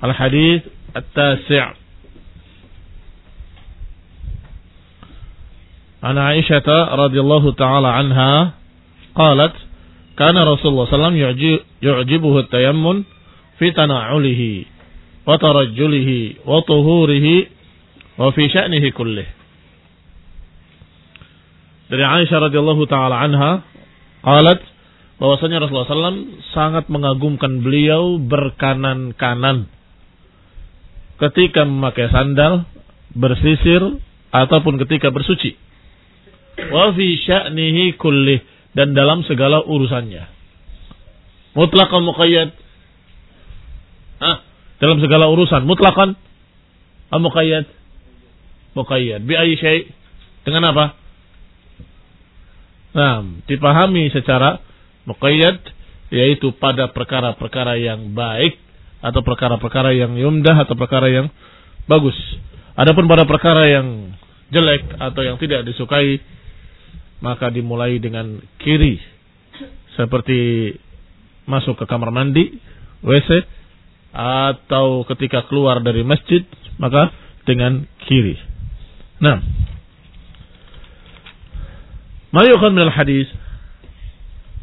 Al-hadis at-tasi' An Aisyah radhiyallahu taala anha qalat kana Rasulullah wasallam yu'jibuhu at-tayammun fi tana'ulihi wa tarajjulihi wa tuhurihi wa fi sya'nihi kullih Dari Aisyah radhiyallahu taala anha qalat bahwasanya Rasulullah SAW sangat mengagumkan beliau berkanan-kanan ketika memakai sandal, bersisir ataupun ketika bersuci wa fi sya'nihi kullih dan dalam segala urusannya. Mutlaqan muqayyad. Ah, dalam segala urusan mutlaqan muqayyad? Muqayyad. Bi ayyi syai? Dengan apa? Nah, dipahami secara muqayyad yaitu pada perkara-perkara yang baik atau perkara-perkara yang yumdah atau perkara yang bagus. Adapun pada perkara yang jelek atau yang tidak disukai maka dimulai dengan kiri seperti masuk ke kamar mandi WC atau ketika keluar dari masjid maka dengan kiri. Nah, ma yukhad min hadis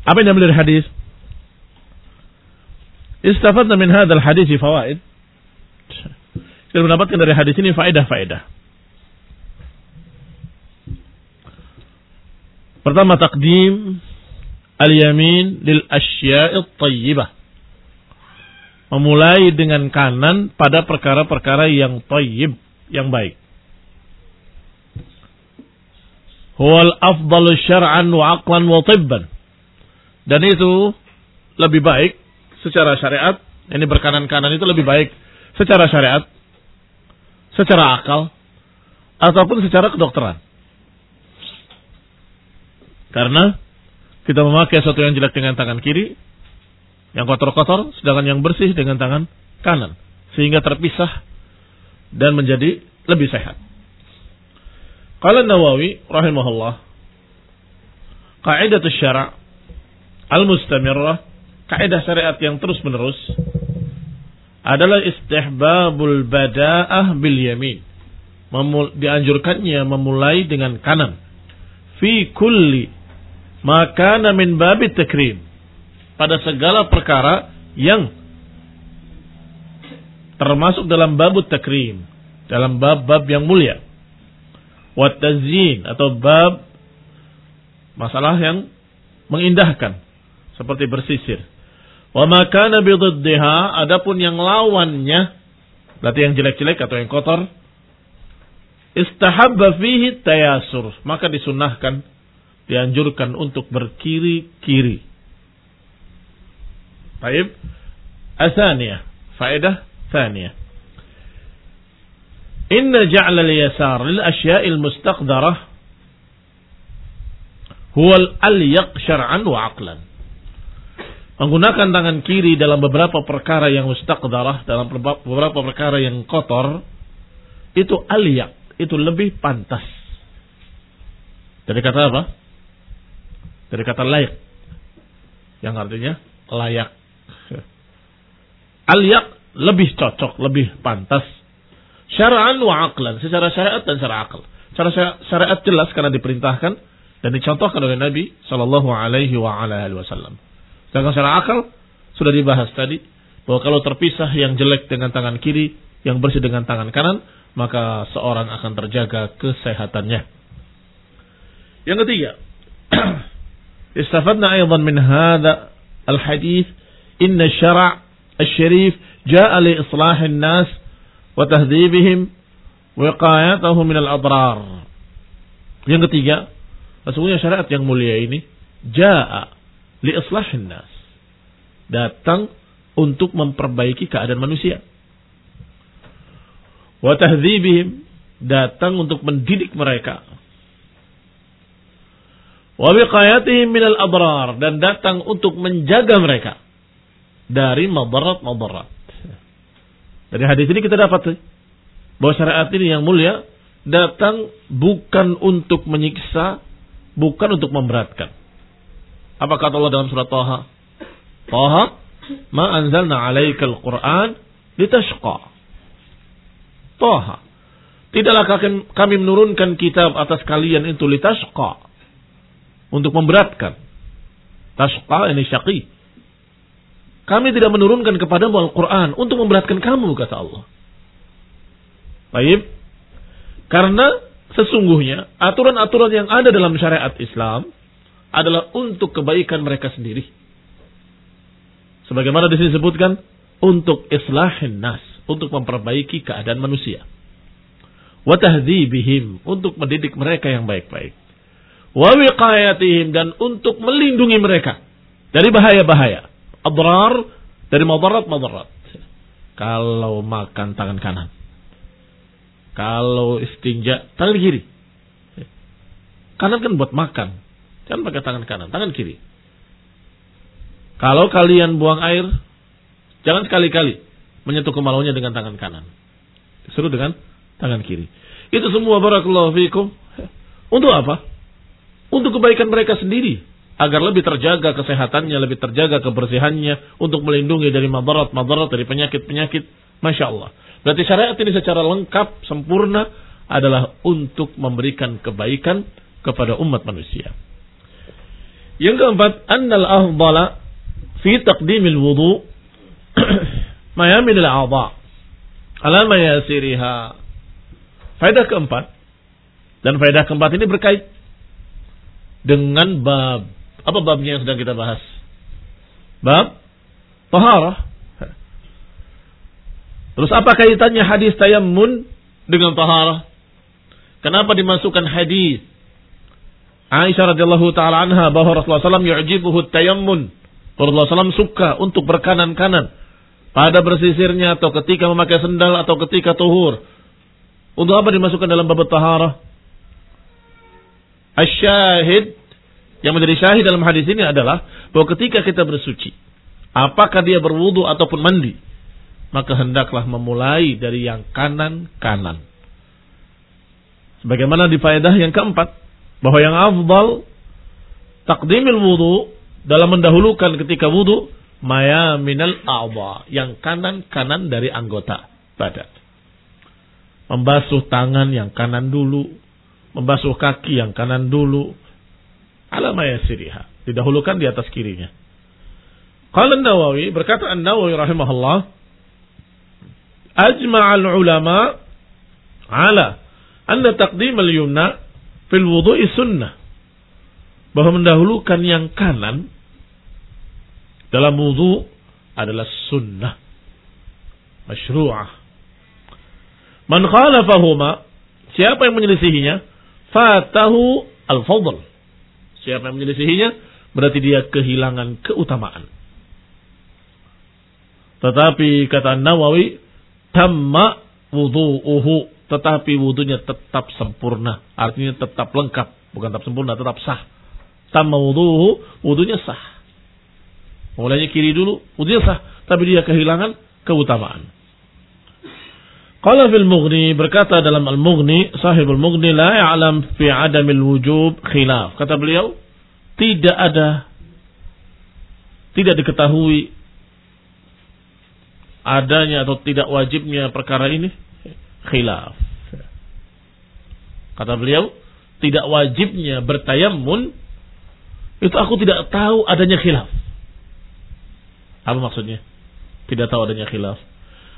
Apa yang diambil dari hadis? Istafadna min hadzal hadis fawaid. Kita mendapatkan dari hadis ini faedah-faedah. Pertama takdim al-yamin lil asya'it tayyibah. Memulai dengan kanan pada perkara-perkara yang tayyib, yang baik. Huwal afdalu syar'an wa aqlan wa tibban. Dan itu lebih baik secara syariat. Ini berkanan-kanan itu lebih baik secara syariat, secara akal, ataupun secara kedokteran. Karena kita memakai sesuatu yang jelek dengan tangan kiri, yang kotor-kotor, sedangkan yang bersih dengan tangan kanan. Sehingga terpisah dan menjadi lebih sehat. Qala Nawawi rahimahullah, kaidah syara' al-mustamirrah, kaidah syariat yang terus-menerus adalah istihbabul bada'ah bil yamin. Memul dianjurkannya memulai dengan kanan. Fi kulli maka min babit takrim pada segala perkara yang termasuk dalam babut takrim dalam bab-bab yang mulia wa tazyin atau bab masalah yang mengindahkan seperti bersisir Wa makana bididdiha, adapun yang lawannya, berarti yang jelek-jelek atau yang kotor, istahabba fihi tayasur, maka disunahkan, dianjurkan untuk berkiri-kiri. Baik. asania faedah thaniyah. Inna ja'la al-yasar lil asya'il mustaqdarah huwa al-alyaq syar'an wa aqlan. Menggunakan tangan kiri dalam beberapa perkara yang mustaqdarah, dalam beberapa perkara yang kotor, itu aliyak, itu lebih pantas. Jadi kata apa? Dari kata layak. Yang artinya layak. Aliyak lebih cocok, lebih pantas. Syara'an wa aqlan. Secara syariat dan secara akal. Secara syariat jelas karena diperintahkan dan dicontohkan oleh Nabi Shallallahu Alaihi Wasallam. Sedangkan secara akal sudah dibahas tadi bahwa kalau terpisah yang jelek dengan tangan kiri, yang bersih dengan tangan kanan, maka seorang akan terjaga kesehatannya. Yang ketiga, istafadna aydan min hadha al-hadith inna syara' al-syarif ja'a li islahin nas wa tahdhibihim wiqayatahu min al-adrar. Yang ketiga, sesungguhnya syariat yang mulia ini ja'a li islahin nas datang untuk memperbaiki keadaan manusia wa tahdzibihim datang untuk mendidik mereka wa wiqayatihim minal adrar dan datang untuk menjaga mereka dari madarat-madarat. Dari hadis ini kita dapat bahwa syariat ini yang mulia datang bukan untuk menyiksa, bukan untuk memberatkan. Apa kata Allah dalam surat Taha? Taha, ma anzalna alaikal Qur'an litashqa. Toha. Tidaklah kami menurunkan kitab atas kalian itu litashqa. Untuk memberatkan. Tashqa ini syaqi. Kami tidak menurunkan kepadamu Al-Quran untuk memberatkan kamu, kata Allah. Baik. Karena sesungguhnya aturan-aturan yang ada dalam syariat Islam adalah untuk kebaikan mereka sendiri. Sebagaimana di sini disebutkan untuk islahin nas, untuk memperbaiki keadaan manusia. Wa tahdhibihim, untuk mendidik mereka yang baik-baik. Wa wiqayatihim dan untuk melindungi mereka dari bahaya-bahaya. Adrar dari madarat-madarat. Kalau makan tangan kanan. Kalau istinja tangan kiri. Kanan kan buat makan. Jangan pakai tangan kanan, tangan kiri. Kalau kalian buang air, jangan sekali-kali menyentuh kemaluannya dengan tangan kanan. Disuruh dengan tangan kiri. Itu semua barakallahu fikum. Untuk apa? Untuk kebaikan mereka sendiri. Agar lebih terjaga kesehatannya, lebih terjaga kebersihannya. Untuk melindungi dari madarat-madarat, dari penyakit-penyakit. Masya Allah. Berarti syariat ini secara lengkap, sempurna adalah untuk memberikan kebaikan kepada umat manusia. Yang keempat, annal afdala fi taqdimil wudu mayamin al-a'dha ala mayasiriha. Faedah keempat dan faedah keempat ini berkait dengan bab apa babnya yang sedang kita bahas? Bab taharah. Terus apa kaitannya hadis tayammun dengan taharah? Kenapa dimasukkan hadis Aisyah radhiyallahu taala anha bahwa Rasulullah SAW yu'jibuhu tayammun Rasulullah SAW suka untuk berkanan-kanan pada bersisirnya atau ketika memakai sendal atau ketika tuhur. Untuk apa dimasukkan dalam bab taharah? Asyahid yang menjadi syahid dalam hadis ini adalah bahwa ketika kita bersuci, apakah dia berwudu ataupun mandi, maka hendaklah memulai dari yang kanan-kanan. Sebagaimana di faedah yang keempat, bahwa yang afdal takdimil wudu dalam mendahulukan ketika wudhu maya minal a'dha yang kanan-kanan dari anggota badan. Membasuh tangan yang kanan dulu, membasuh kaki yang kanan dulu. Ala maya siriha, didahulukan di atas kirinya. Qala nawawi berkata An-Nawawi rahimahullah, ajma'al ulama ala anna taqdim al-yumna fil wudu'i sunnah. Bahwa mendahulukan yang kanan dalam wudhu adalah sunnah. Masyru'ah. Man khalafahuma, siapa yang menyelisihinya, fatahu al-fadl. Siapa yang menyelisihinya, berarti dia kehilangan keutamaan. Tetapi kata Nawawi, tamma wudhu'uhu. Tetapi wudhunya tetap sempurna. Artinya tetap lengkap. Bukan tetap sempurna, tetap sah. Tamma wudhu'uhu, wudhunya sah. Mulainya kiri dulu, udah sah. Tapi dia kehilangan keutamaan. Qala fil Mughni berkata dalam Al-Mughni, sahibul Mughni la ya'lam fi adamil wujub khilaf. Kata beliau, tidak ada tidak diketahui adanya atau tidak wajibnya perkara ini khilaf. Kata beliau, tidak wajibnya bertayammun itu aku tidak tahu adanya khilaf. Apa maksudnya? Tidak tahu adanya khilaf.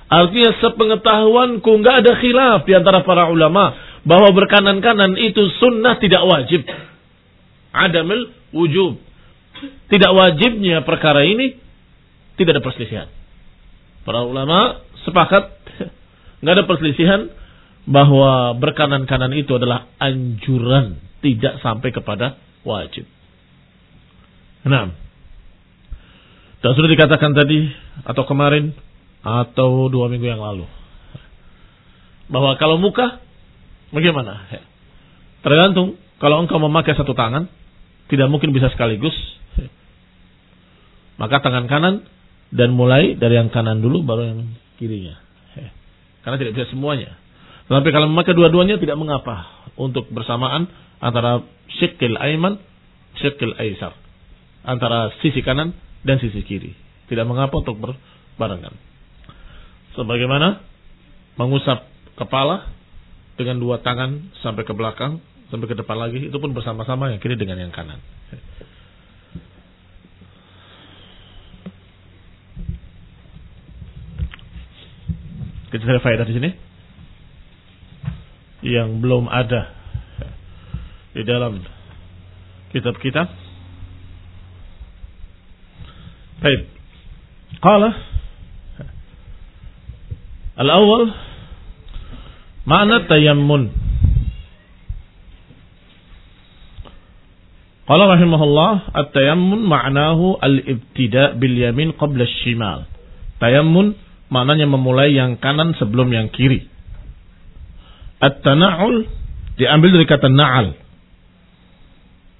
Artinya sepengetahuanku nggak ada khilaf di antara para ulama bahwa berkanan-kanan itu sunnah tidak wajib. Adamil wujub. Tidak wajibnya perkara ini tidak ada perselisihan. Para ulama sepakat nggak ada perselisihan bahwa berkanan-kanan itu adalah anjuran, tidak sampai kepada wajib. Nah, dan sudah dikatakan tadi atau kemarin atau dua minggu yang lalu. Bahwa kalau muka bagaimana? Tergantung. Kalau engkau memakai satu tangan, tidak mungkin bisa sekaligus. Maka tangan kanan dan mulai dari yang kanan dulu baru yang kirinya. Karena tidak bisa semuanya. Tetapi kalau memakai dua-duanya tidak mengapa untuk bersamaan antara syikil aiman, syikil aisar. Antara sisi kanan dan sisi kiri. Tidak mengapa untuk berbarengan. sebagaimana mengusap kepala dengan dua tangan sampai ke belakang, sampai ke depan lagi, itu pun bersama-sama yang kiri dengan yang kanan. Kita ada faedah di sini yang belum ada di dalam kitab kita. Baik. Qala Al-awwal makna tayammun. Qala rahimahullah at-tayammun ma'nahu al-ibtida' bil yamin qabla shimal Tayammun maknanya memulai yang kanan sebelum yang kiri. At-tana'ul diambil dari kata na'al.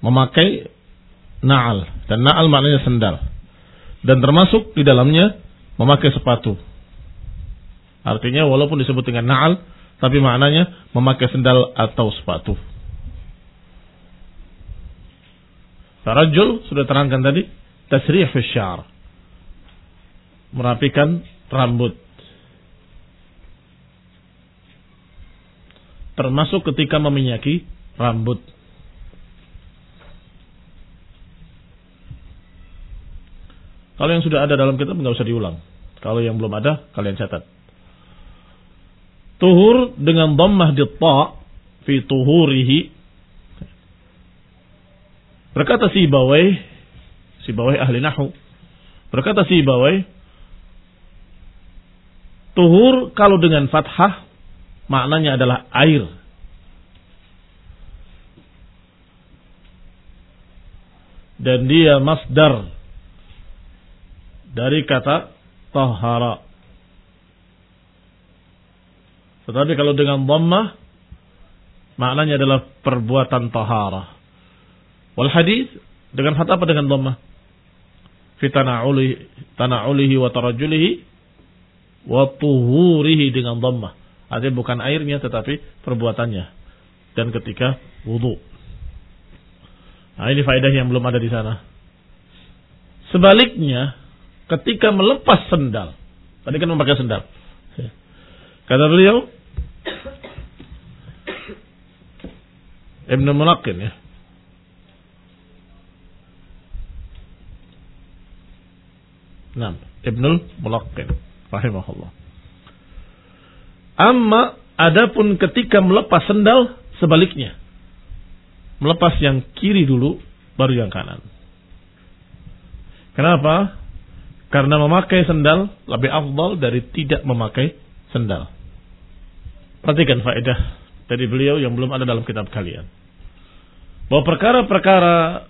Memakai na'al. Dan na'al maknanya sendal. Dan termasuk di dalamnya memakai sepatu. Artinya walaupun disebut dengan na'al, tapi maknanya memakai sendal atau sepatu. Tarajul sudah terangkan tadi, tasrih syar. Merapikan rambut. Termasuk ketika meminyaki rambut. Kalau yang sudah ada dalam kitab nggak usah diulang. Kalau yang belum ada, kalian catat. Tuhur dengan dhammah di ta fi tuhurihi. Berkata si Bawai, si Bawai ahli nahu. Berkata si Bawai, tuhur kalau dengan fathah maknanya adalah air. Dan dia masdar dari kata tahara. Tetapi kalau dengan dhammah maknanya adalah perbuatan taharah. Wal hadis dengan kata apa dengan dhammah? Fi tana'ulihi tana'ulihi wa tarajulihi wa tuhurihi dengan dhammah. Artinya bukan airnya tetapi perbuatannya. Dan ketika wudu. Nah ini faedah yang belum ada di sana. Sebaliknya, ketika melepas sendal. Tadi kan memakai sendal. Kata beliau, Ibn Mulaqin ya. Nah, Ibnul Mulaqin rahimahullah. Amma adapun ketika melepas sendal sebaliknya. Melepas yang kiri dulu baru yang kanan. Kenapa? Karena memakai sendal lebih afdal dari tidak memakai sendal. Perhatikan faedah dari beliau yang belum ada dalam kitab kalian. Bahwa perkara-perkara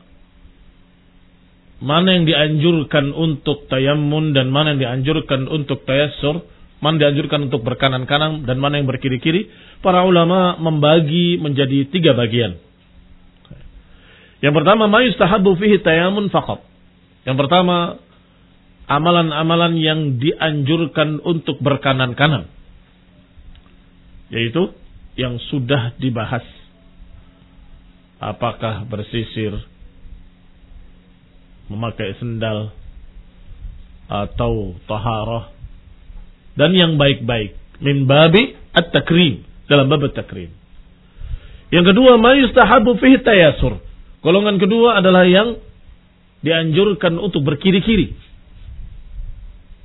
mana yang dianjurkan untuk tayammun dan mana yang dianjurkan untuk tayassur, mana dianjurkan untuk berkanan-kanan dan mana yang berkiri-kiri, para ulama membagi menjadi tiga bagian. Yang pertama, ma yustahabu fihi tayammun faqat. Yang pertama, amalan-amalan yang dianjurkan untuk berkanan-kanan yaitu yang sudah dibahas. Apakah bersisir, memakai sendal, atau taharah. Dan yang baik-baik. Min babi at-takrim. Dalam bab at-takrim. Yang kedua, ma yustahabu fihi tayasur. Golongan kedua adalah yang dianjurkan untuk berkiri-kiri.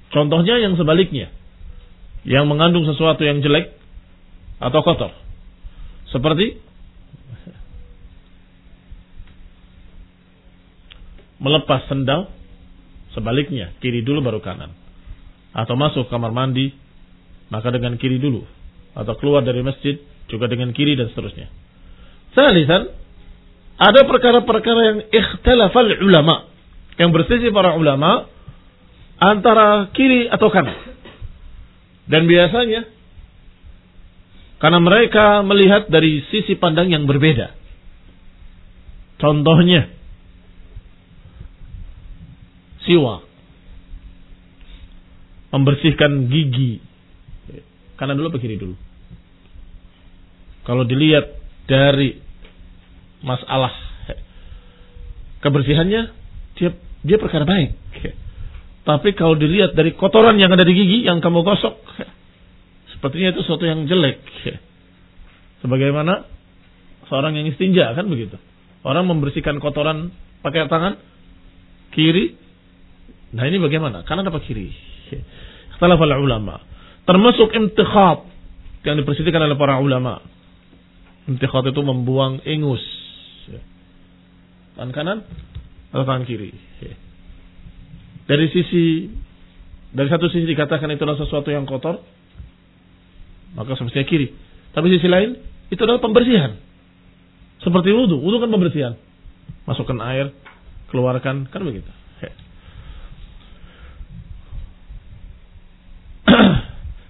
Contohnya yang sebaliknya. Yang mengandung sesuatu yang jelek, atau kotor. Seperti melepas sendal, sebaliknya kiri dulu baru kanan. Atau masuk kamar mandi, maka dengan kiri dulu. Atau keluar dari masjid, juga dengan kiri dan seterusnya. Salisan, ada perkara-perkara yang ikhtilafal ulama. Yang bersisi para ulama antara kiri atau kanan. Dan biasanya karena mereka melihat dari sisi pandang yang berbeda. Contohnya, siwa. Membersihkan gigi. Kanan dulu kiri dulu? Kalau dilihat dari masalah kebersihannya, dia dia perkara baik. Tapi kalau dilihat dari kotoran yang ada di gigi yang kamu gosok, sepertinya itu sesuatu yang jelek. Sebagaimana seorang yang istinja kan begitu. Orang membersihkan kotoran pakai tangan kiri. Nah ini bagaimana? Kanan apa kiri? Salah ulama. Termasuk intikhat yang dipersitikkan oleh para ulama. Intikhat itu membuang ingus. Tangan kanan atau tangan kiri. Dari sisi dari satu sisi dikatakan itu adalah sesuatu yang kotor, maka semestinya kiri. Tapi sisi lain itu adalah pembersihan. Seperti wudhu, wudhu kan pembersihan. Masukkan air, keluarkan, kan begitu.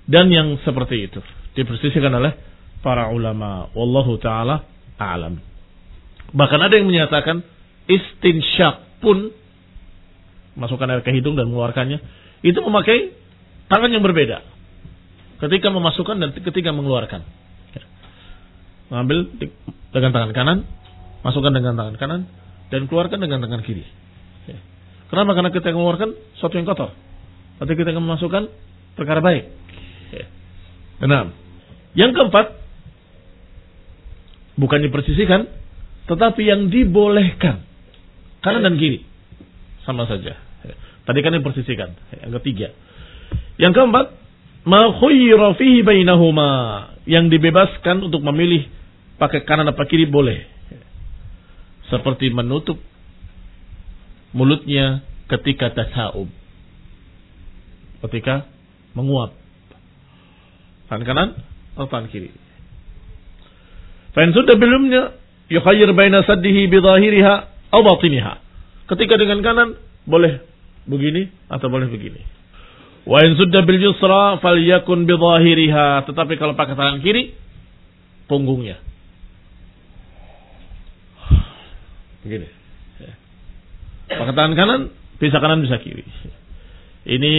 Dan yang seperti itu dipersisikan oleh para ulama. Wallahu taala a'lam. Bahkan ada yang menyatakan istinsyak pun masukkan air ke hidung dan mengeluarkannya, itu memakai tangan yang berbeda. Ketika memasukkan dan ketika mengeluarkan. Mengambil dengan tangan kanan, masukkan dengan tangan kanan, dan keluarkan dengan tangan kiri. Kenapa? Karena kita mengeluarkan sesuatu yang kotor. Tapi kita memasukkan perkara baik. Enam. Yang keempat, bukan dipersisikan, tetapi yang dibolehkan. Kanan dan kiri. Sama saja. Tadi kan yang persisikan. Yang ketiga. Yang keempat, ma khuyira fihi bainahuma. Yang dibebaskan untuk memilih pakai kanan apa kiri boleh. Seperti menutup mulutnya ketika tasawub. Ketika menguap. Tangan kanan atau tangan kiri. Fa'in sudah belumnya yukhayyir baina saddihi bidahiriha atau batiniha. Ketika dengan kanan boleh begini atau boleh begini. Wa in sudda bil yusra falyakun bi dhahiriha. Tetapi kalau pakai tangan kiri punggungnya. Begini. Pakai tangan kanan bisa kanan bisa kiri. Ini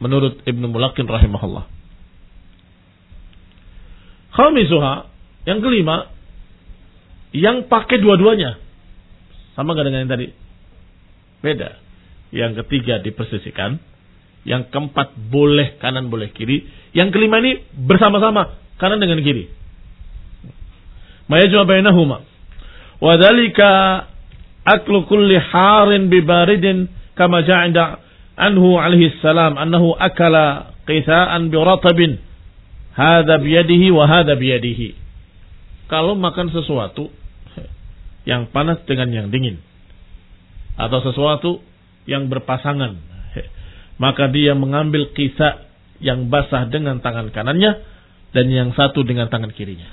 menurut Ibnu Mulakin rahimahullah. Khamisuha yang kelima yang pakai dua-duanya. Sama gak dengan yang tadi? Beda yang ketiga dipersisikan, yang keempat boleh kanan boleh kiri, yang kelima ini bersama-sama kanan dengan kiri. Mayajma bainahuma. Wa dzalika aklu kulli harin bibaridin kama ja'inda anhu alaihi salam annahu akala qitha'an bi hadha biyadihi wa hadha biyadihi. Kalau makan sesuatu yang panas dengan yang dingin atau sesuatu yang berpasangan. Maka dia mengambil kisah yang basah dengan tangan kanannya dan yang satu dengan tangan kirinya.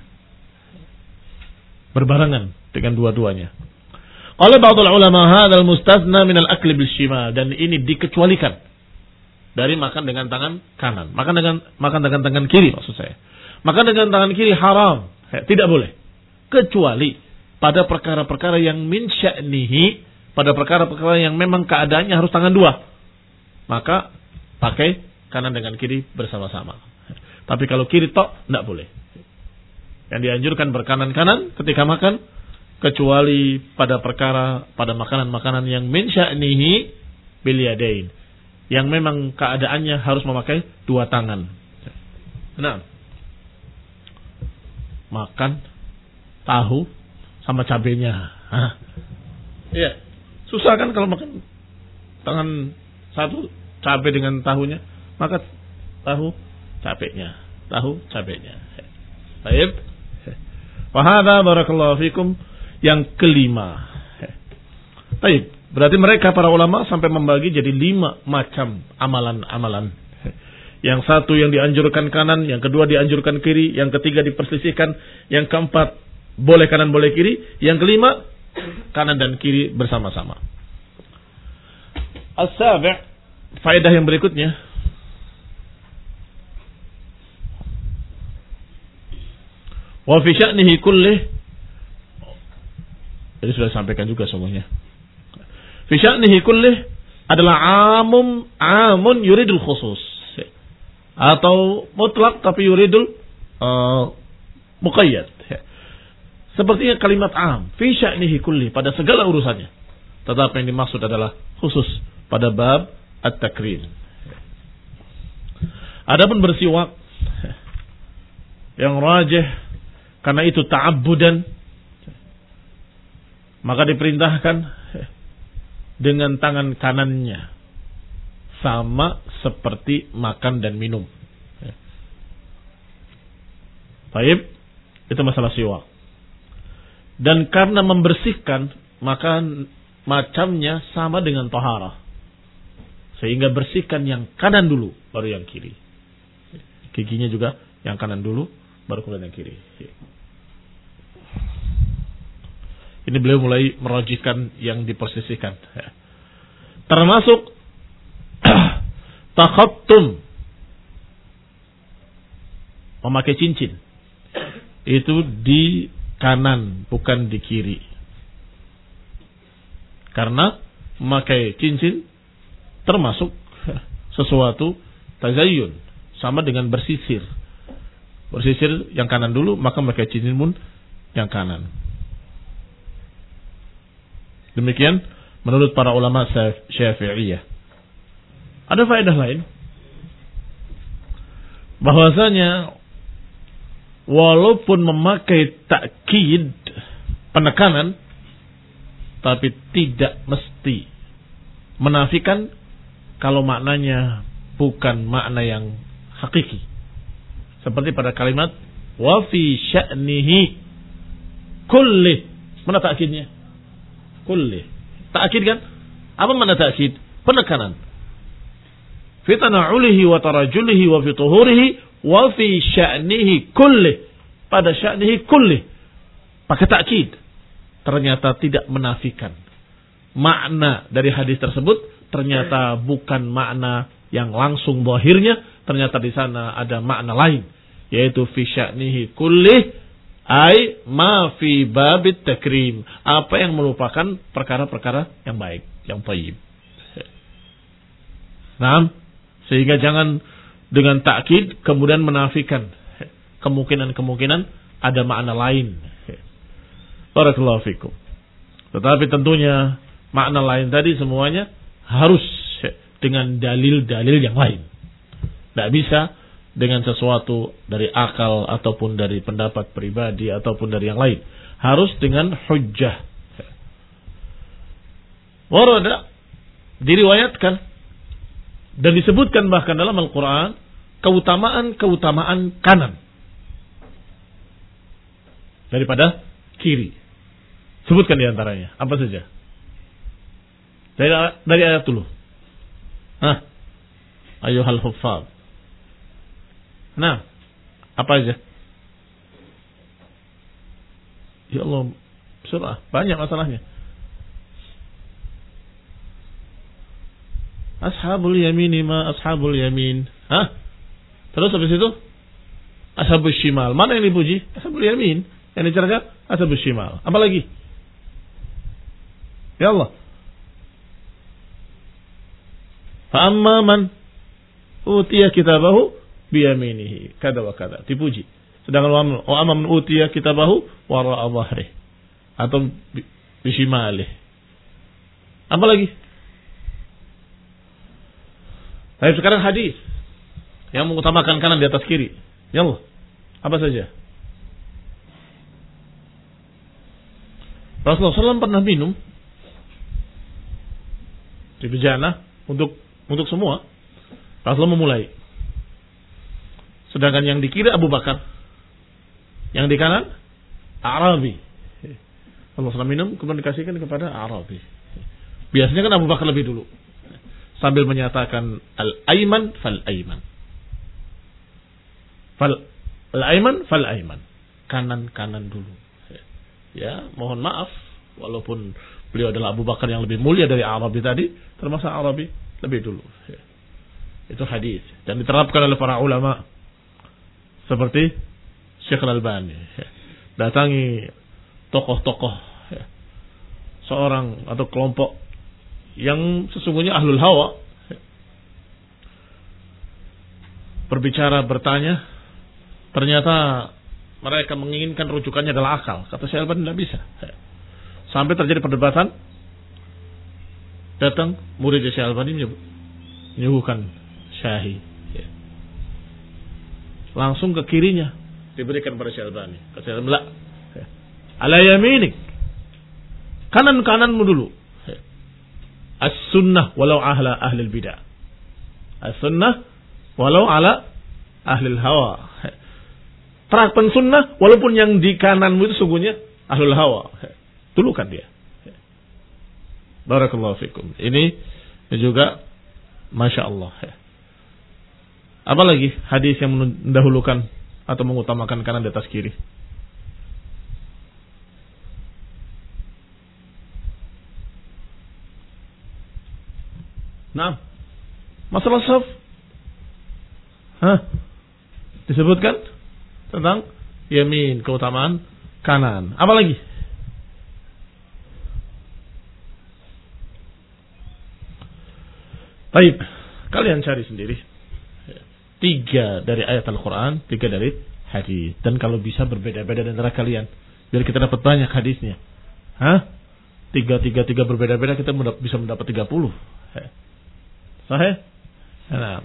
Berbarengan dengan dua-duanya. Oleh ba'dul ulama hadzal mustazna min al-akli bil shimal dan ini dikecualikan dari makan dengan tangan kanan. Makan dengan makan dengan tangan kiri maksud saya. Makan dengan tangan kiri haram, tidak boleh. Kecuali pada perkara-perkara yang min sya'nihi pada perkara-perkara yang memang keadaannya harus tangan dua. Maka pakai kanan dengan kiri bersama-sama. Tapi kalau kiri tok, tidak boleh. Yang dianjurkan berkanan-kanan ketika makan, kecuali pada perkara, pada makanan-makanan yang min sya'nihi bilyadain. Yang memang keadaannya harus memakai dua tangan. Nah, makan tahu sama cabenya. Iya. Susah kan kalau makan tangan satu cabai dengan tahunya, maka tahu cabenya, tahu cabenya. Baik. Wahada barakallahu fikum yang kelima. Baik, berarti mereka para ulama sampai membagi jadi lima macam amalan-amalan. Yang satu yang dianjurkan kanan, yang kedua dianjurkan kiri, yang ketiga diperselisihkan, yang keempat boleh kanan boleh kiri, yang kelima kanan dan kiri bersama-sama. As-sabi' faedah yang berikutnya Wa fi sya'nihi kullih Jadi sudah sampaikan juga semuanya. Fi sya'nihi kullih adalah amum amun yuridul khusus atau mutlak tapi yuridul uh, muqayyad. Sepertinya kalimat am, fi sya'nihi kulli pada segala urusannya. Tetapi yang dimaksud adalah khusus pada bab at-takrim. Adapun bersiwak yang rajih karena itu ta'abbudan maka diperintahkan dengan tangan kanannya sama seperti makan dan minum. Baik, itu masalah siwak. Dan karena membersihkan, maka macamnya sama dengan tohara. Sehingga bersihkan yang kanan dulu, baru yang kiri. Giginya juga yang kanan dulu, baru kemudian yang kiri. Ini beliau mulai merojihkan yang diposisikan. Termasuk takhattum memakai cincin itu di kanan bukan di kiri. Karena memakai cincin termasuk sesuatu tazayyun sama dengan bersisir. Bersisir yang kanan dulu maka memakai cincin pun yang kanan. Demikian menurut para ulama Syafi'iyah. Ada faedah lain bahwasanya walaupun memakai takkid penekanan tapi tidak mesti menafikan kalau maknanya bukan makna yang hakiki. Seperti pada kalimat wa fi sya'nihi kulli. Mana takkidnya? Kulli. Takkid kan? Apa makna takkid? Penekanan. Fi tana'ulihi wa tarajulihi wa fi tuhurihi wa fi sya'nihi kulli pada sya'nihi kulli pakai takkid ternyata tidak menafikan makna dari hadis tersebut ternyata bukan makna yang langsung zahirnya ternyata di sana ada makna lain yaitu fi sya'nihi kulli ai ma fi babit takrim apa yang merupakan perkara-perkara yang baik yang thayyib Nah, sehingga jangan dengan takkid kemudian menafikan kemungkinan-kemungkinan ada makna lain. Barakallahu fikum. Tetapi tentunya makna lain tadi semuanya harus dengan dalil-dalil yang lain. Tidak bisa dengan sesuatu dari akal ataupun dari pendapat pribadi ataupun dari yang lain. Harus dengan hujjah. Warada diriwayatkan dan disebutkan bahkan dalam Al-Quran keutamaan-keutamaan kanan daripada kiri. Sebutkan di antaranya. Apa saja? Dari, dari ayat dulu. Hah? Ayuhal huffaz. Nah, apa aja? Ya Allah, surah. Banyak masalahnya. Ashabul yamin ma ashabul yamin. Hah? Terus habis itu ashabus shimal. Mana yang dipuji? Ashabul yamin. Yang dicerahkan ashabus shimal. Apa lagi? Ya Allah. Fa'amma man utiya kitabahu biyaminihi. Kada wa kada. Dipuji. Sedangkan wa amma man utiya kitabahu wara'a dhahrih. Atau bishimalih. Apa lagi? Tapi sekarang hadis yang mengutamakan kanan di atas kiri. Ya Allah. Apa saja? Rasulullah SAW pernah minum di bejana untuk untuk semua. Rasulullah memulai. Sedangkan yang di kiri Abu Bakar, yang di kanan Arabi. Allah SAW minum kemudian dikasihkan kepada Arabi. Biasanya kan Abu Bakar lebih dulu. Sambil menyatakan al-aiman fal-aiman. Fal aiman fal aiman. Kanan-kanan dulu. Ya, mohon maaf walaupun beliau adalah Abu Bakar yang lebih mulia dari Arabi tadi, termasuk Arabi lebih dulu. Itu hadis dan diterapkan oleh para ulama seperti Syekh Al-Albani. Datangi tokoh-tokoh seorang atau kelompok yang sesungguhnya ahlul hawa berbicara bertanya Ternyata mereka menginginkan rujukannya adalah akal. Kata Syekh Albani tidak bisa. Sampai terjadi perdebatan Datang murid Syekh Albani menyuguhkan syahi. Langsung ke kirinya diberikan pada Syekh Albani. Kata Syekh Albani, ya. ala yaminik. Kanan-kananmu dulu. As-sunnah walau ahla ahli bidah. As-sunnah walau ala ahli hawa. Terapkan sunnah walaupun yang di kananmu itu sungguhnya ahlul hawa. Tulukan dia. Barakallahu fikum. Ini juga Masya Allah. Apalagi hadis yang mendahulukan atau mengutamakan kanan di atas kiri. Nah, masalah saf. Hah? Disebutkan tentang yamin, keutamaan kanan. Apa lagi? Baik, kalian cari sendiri. Tiga dari ayat Al-Quran, tiga dari hadis. Dan kalau bisa berbeda-beda antara kalian. Biar kita dapat banyak hadisnya. Hah? Tiga, tiga, tiga berbeda-beda kita bisa mendapat tiga puluh. Sahih? Nah,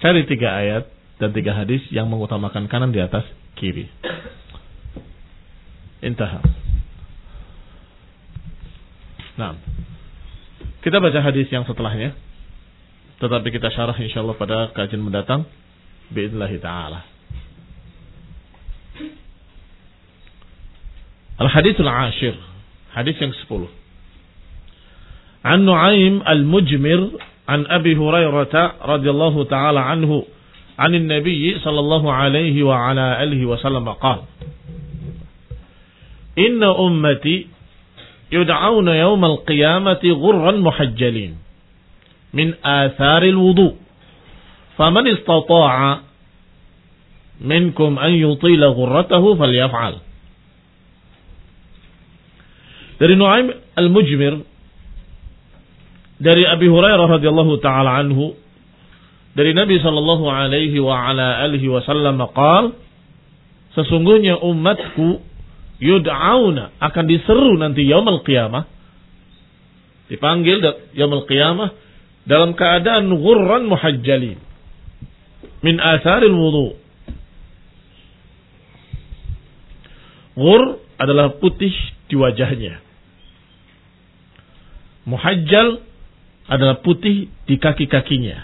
cari tiga ayat dan tiga hadis yang mengutamakan kanan di atas kiri. Intah. Nah, kita baca hadis yang setelahnya. Tetapi kita syarah insyaallah pada kajian mendatang. Biidnillahi ta'ala. Al-hadithul ashir. Hadis yang sepuluh. An Nu'aim al-Mujmir an Abi Hurairah radhiyallahu taala anhu عن النبي صلى الله عليه وعلى آله وسلم قال إن أمتي يدعون يوم القيامة غرا محجلين من آثار الوضوء فمن استطاع منكم أن يطيل غرته فليفعل dari Nuaim al-Mujmir dari Abi Hurairah radhiyallahu taala anhu dari Nabi sallallahu alaihi wa ala alihi wasallam qal sesungguhnya umatku yud'auna akan diseru nanti yaumul qiyamah dipanggil yaumul qiyamah dalam keadaan ghurran muhajjalin min atharil wudu Ghur adalah putih di wajahnya. Muhajjal adalah putih di kaki-kakinya.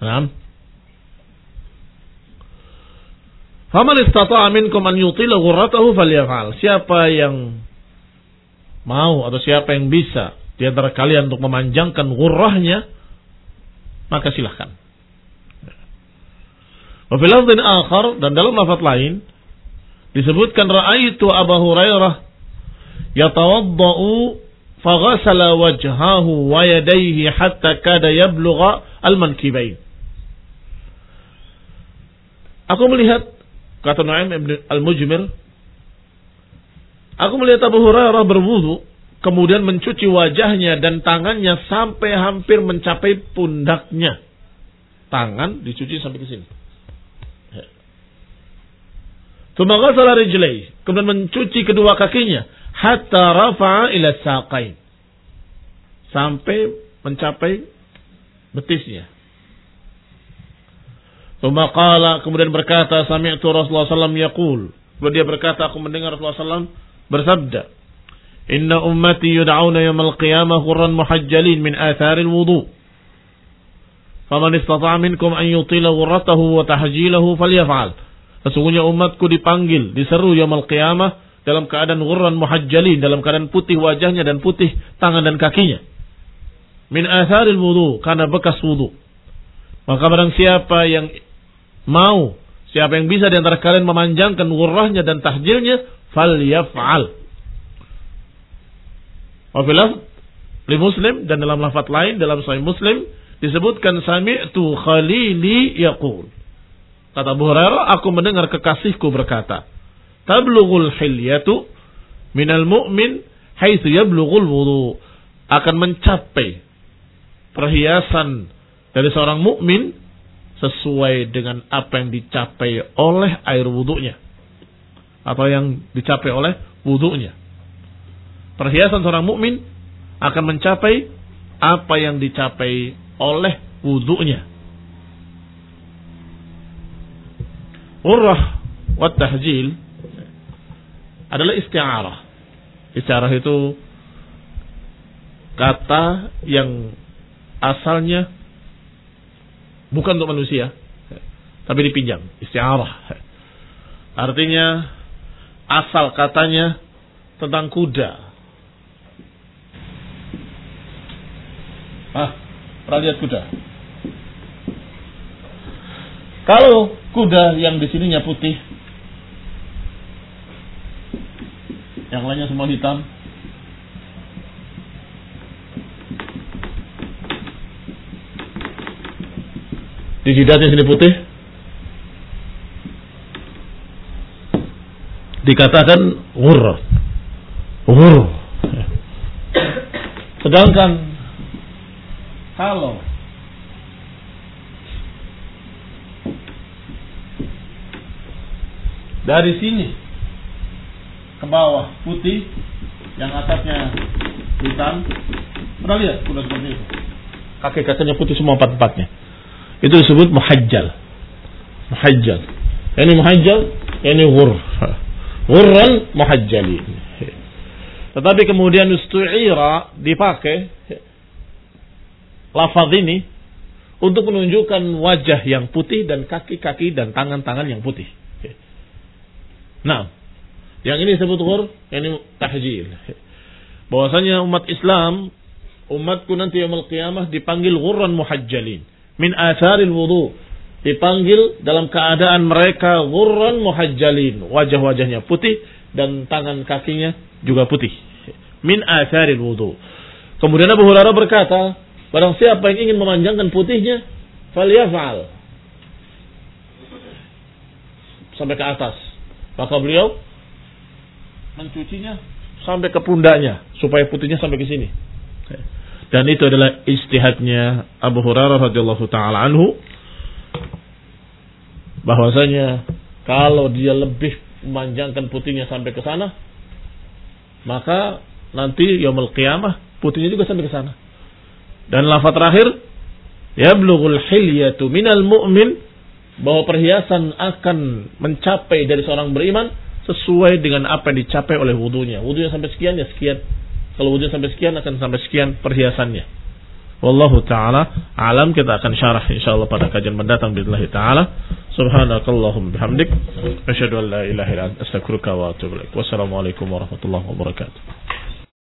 Naam. Faman istata'a minkum an yutila ghurratahu falyaf'al. Siapa yang mau atau siapa yang bisa di antara kalian untuk memanjangkan ghurrahnya, maka silahkan. Wa fil akhar dan dalam lafaz lain disebutkan ra'aitu Abu Hurairah yatawaddau faghasala wajhahu wa yadayhi hatta kada yablugha al-mankibain. Aku melihat kata Nuaim Al-Mujmir, aku melihat Abu Hurairah berwudu, kemudian mencuci wajahnya dan tangannya sampai hampir mencapai pundaknya. Tangan dicuci sampai ke sini. Rijlai, kemudian mencuci kedua kakinya hatta rafa'a ila saqain. Sampai mencapai betisnya. Kemudian berkata, Sami'tu Rasulullah SAW yaqul. Lalu dia berkata, aku mendengar Rasulullah SAW bersabda. Inna ummati yud'auna yamal qiyamah khurran muhajjalin min atharil wudu. Faman istata'a minkum an yutila ghurratahu wa tahjilahu falyaf'al. Sesungguhnya umatku dipanggil, diseru yamal qiyamah dalam keadaan ghurran muhajjalin, dalam keadaan putih wajahnya dan putih tangan dan kakinya. Min atharil wudu, karena bekas wudu. Maka barang siapa yang mau siapa yang bisa di antara kalian memanjangkan wurrahnya dan tahjilnya fal yaf'al Wafilah li Muslim dan dalam lafaz lain dalam Sahih Muslim disebutkan sami'tu khalili yaqul. Kata Abu Hurairah, aku mendengar kekasihku berkata, "Tablughul hilyatu minal mu'min haitsu yablughul wudu." Akan mencapai perhiasan dari seorang mukmin sesuai dengan apa yang dicapai oleh air wudhunya atau yang dicapai oleh wudhunya. perhiasan seorang mukmin akan mencapai apa yang dicapai oleh wudhunya. Urrah wa tahjil adalah isti'arah. Isti'arah itu kata yang asalnya bukan untuk manusia, tapi dipinjam, isti'arah. Artinya asal katanya tentang kuda. Ah, pernah lihat kuda? Kalau kuda yang di sininya putih, yang lainnya semua hitam, di jidatnya sini putih, dikatakan ghurr. Ghurr. Sedangkan kalau dari sini ke bawah putih, yang atasnya hitam, pernah lihat kuda seperti itu? Kaki-kakinya putih semua empat-empatnya. Itu disebut muhajjal. Muhajjal. Ini muhajjal, ini ghurr. Ghurran muhajjalin. Tetapi kemudian ustu'ira dipakai lafaz ini untuk menunjukkan wajah yang putih dan kaki-kaki dan tangan-tangan yang putih. Nah, yang ini disebut ghur, ini tahjil. Bahwasanya umat Islam, umatku nanti yaumul qiyamah dipanggil ghurran muhajjalin min atharil wudu dipanggil dalam keadaan mereka ghurran muhajjalin, wajah-wajahnya putih dan tangan kakinya juga putih. Min atharil wudu. Kemudian Abu Hurairah berkata, barang siapa yang ingin memanjangkan putihnya, falyaf'al. Sampai ke atas. Maka beliau mencucinya sampai ke pundaknya supaya putihnya sampai ke sini. Dan itu adalah istihadnya Abu Hurairah radhiyallahu taala anhu bahwasanya kalau dia lebih memanjangkan putihnya sampai ke sana, maka nanti yaumul qiyamah putihnya juga sampai ke sana. Dan lafaz terakhir, yablughul hilyatu minal mu'min bahwa perhiasan akan mencapai dari seorang beriman sesuai dengan apa yang dicapai oleh wudhunya. Wudhunya sampai sekian ya sekian. Kalau wudhunya sampai sekian akan sampai sekian perhiasannya. Wallahu taala alam kita akan syarah insyaallah pada kajian mendatang billahi taala. Subhanakallahum bihamdik asyhadu an la ilaha illa anta wa atubu. Wassalamualaikum warahmatullahi wabarakatuh.